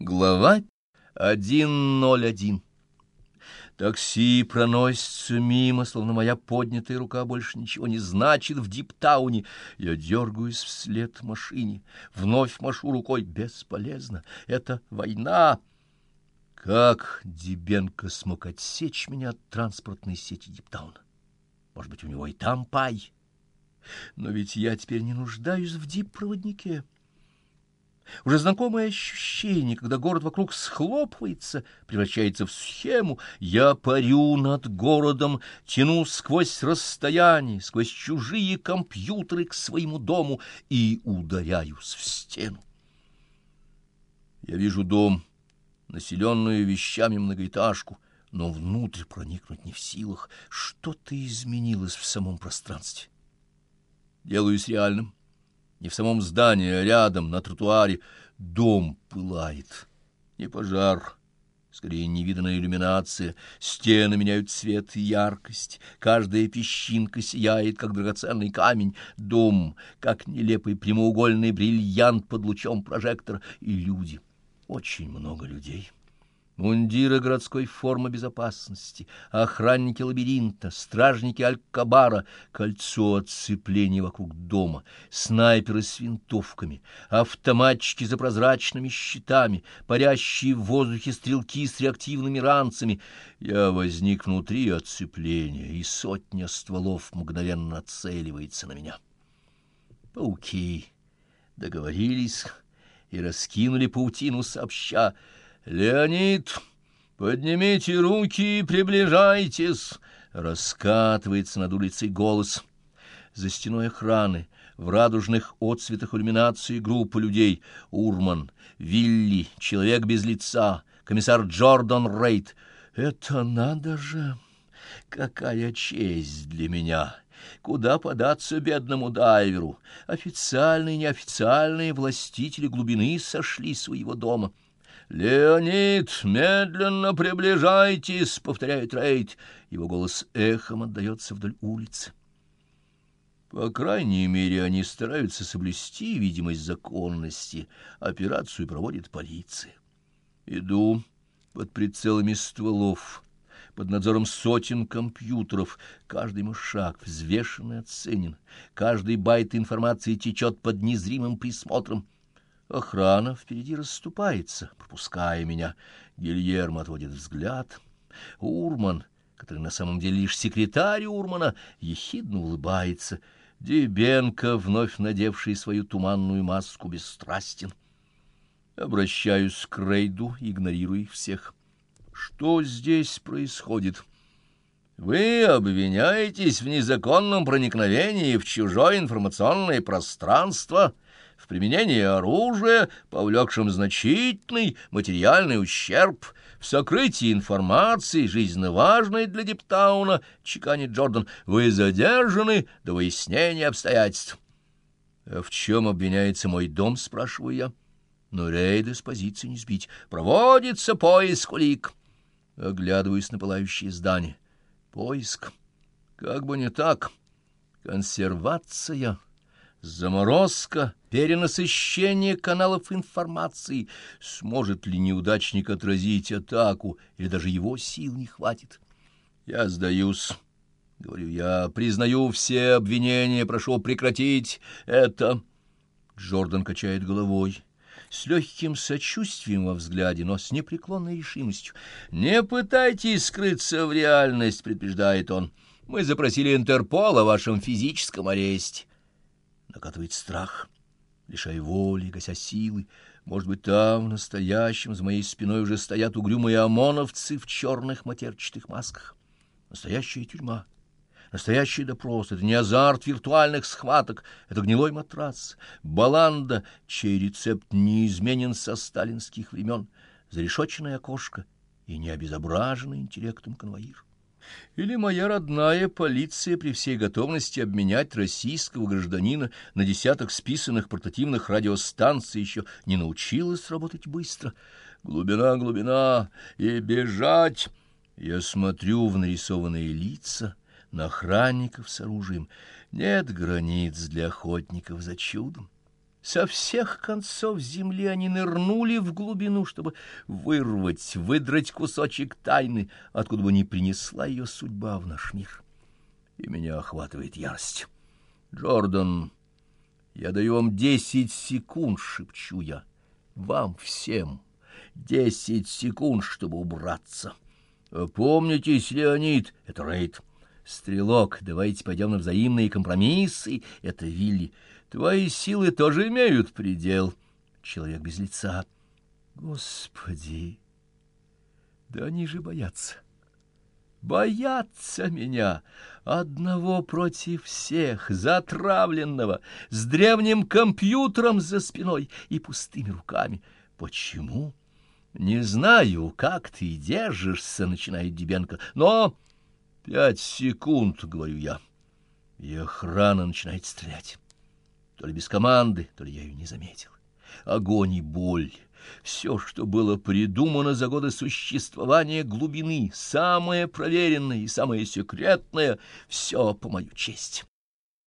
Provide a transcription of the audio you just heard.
Глава 1.01 Такси проносится мимо, словно моя поднятая рука больше ничего не значит в Диптауне. Я дергаюсь вслед машине, вновь машу рукой. Бесполезно. Это война. Как Дебенко смог отсечь меня от транспортной сети Диптауна? Может быть, у него и там пай? Но ведь я теперь не нуждаюсь в дип-проводнике. Уже знакомое ощущение, когда город вокруг схлопывается, превращается в схему. Я парю над городом, тяну сквозь расстояние, сквозь чужие компьютеры к своему дому и ударяюсь в стену. Я вижу дом, населенную вещами многоэтажку, но внутрь проникнуть не в силах. Что-то изменилось в самом пространстве. Делаюсь реальным не в самом здании, а рядом, на тротуаре. Дом пылает. Не пожар, скорее невиданная иллюминация. Стены меняют цвет и яркость. Каждая песчинка сияет, как драгоценный камень. Дом, как нелепый прямоугольный бриллиант под лучом прожектора. И люди. Очень много людей. Мундиры городской формы безопасности, охранники лабиринта, стражники Алькабара, кольцо отцепления вокруг дома, снайперы с винтовками, автоматчики за прозрачными щитами, парящие в воздухе стрелки с реактивными ранцами. Я возник внутри отцепления, и сотня стволов мгновенно нацеливается на меня. Пауки договорились и раскинули паутину сообща, «Леонид, поднимите руки и приближайтесь!» Раскатывается над улицей голос. За стеной охраны, в радужных отцветах иллюминации группа людей. Урман, Вилли, человек без лица, комиссар Джордан Рейд. «Это надо же! Какая честь для меня!» Куда податься бедному дайверу? Официальные и неофициальные властители глубины сошли своего дома. «Леонид, медленно приближайтесь!» — повторяет Рейд. Его голос эхом отдается вдоль улицы. По крайней мере, они стараются соблюсти видимость законности. Операцию проводит полиция. Иду под прицелами стволов, под надзором сотен компьютеров. Каждый мой шаг взвешен и оценен. Каждый байт информации течет под незримым присмотром. Охрана впереди расступается, пропуская меня. Гильермо отводит взгляд. Урман, который на самом деле лишь секретарь Урмана, ехидно улыбается. Дебенко, вновь надевший свою туманную маску, бесстрастен. Обращаюсь к Рейду, игнорируя их всех. Что здесь происходит? Вы обвиняетесь в незаконном проникновении в чужое информационное пространство — применении оружия, повлекшем значительный материальный ущерб, в сокрытии информации, жизненно важной для Диптауна, чеканит Джордан, вы задержаны до выяснения обстоятельств. «А в чем обвиняется мой дом?» — спрашиваю я. Но рейды с позиции не сбить. Проводится поиск улик. Оглядываюсь на пылающее здание. Поиск. Как бы не так. Консервация. Заморозка, перенасыщение каналов информации. Сможет ли неудачник отразить атаку, или даже его сил не хватит? Я сдаюсь. Говорю, я признаю все обвинения, прошу прекратить это. Джордан качает головой, с легким сочувствием во взгляде, но с непреклонной решимостью. «Не пытайтесь скрыться в реальность», — предупреждает он. «Мы запросили Интерпол о вашем физическом аресте» накатывает страх, лишая воли, гася силы. Может быть, там, в настоящем, за моей спиной уже стоят угрюмые ОМОНовцы в черных матерчатых масках. Настоящая тюрьма, настоящий допрос — это не азарт виртуальных схваток, это гнилой матрас, баланда, чей рецепт не изменен со сталинских времен, зарешоченное окошко и необезображенный интеллектом конвоир. Или моя родная полиция при всей готовности обменять российского гражданина на десяток списанных портативных радиостанций еще не научилась работать быстро. Глубина, глубина, и бежать. Я смотрю в нарисованные лица, на охранников с оружием. Нет границ для охотников за чудом. Со всех концов земли они нырнули в глубину, чтобы вырвать, выдрать кусочек тайны, откуда бы ни принесла ее судьба в наш мир. И меня охватывает ярость. Джордан, я даю вам десять секунд, шепчу я, вам всем десять секунд, чтобы убраться. Помнитесь, Леонид, это Рейд. Стрелок, давайте пойдем на взаимные компромиссы, это Вилли. Твои силы тоже имеют предел. Человек без лица. Господи! Да они же боятся. Боятся меня, одного против всех, затравленного, с древним компьютером за спиной и пустыми руками. Почему? Не знаю, как ты держишься, начинает Дебенко, но... Пять секунд, говорю я, и охрана начинает стрелять. То ли без команды, то ли я ее не заметил. Огонь и боль, все, что было придумано за годы существования глубины, самое проверенное и самое секретное, все по мою честь.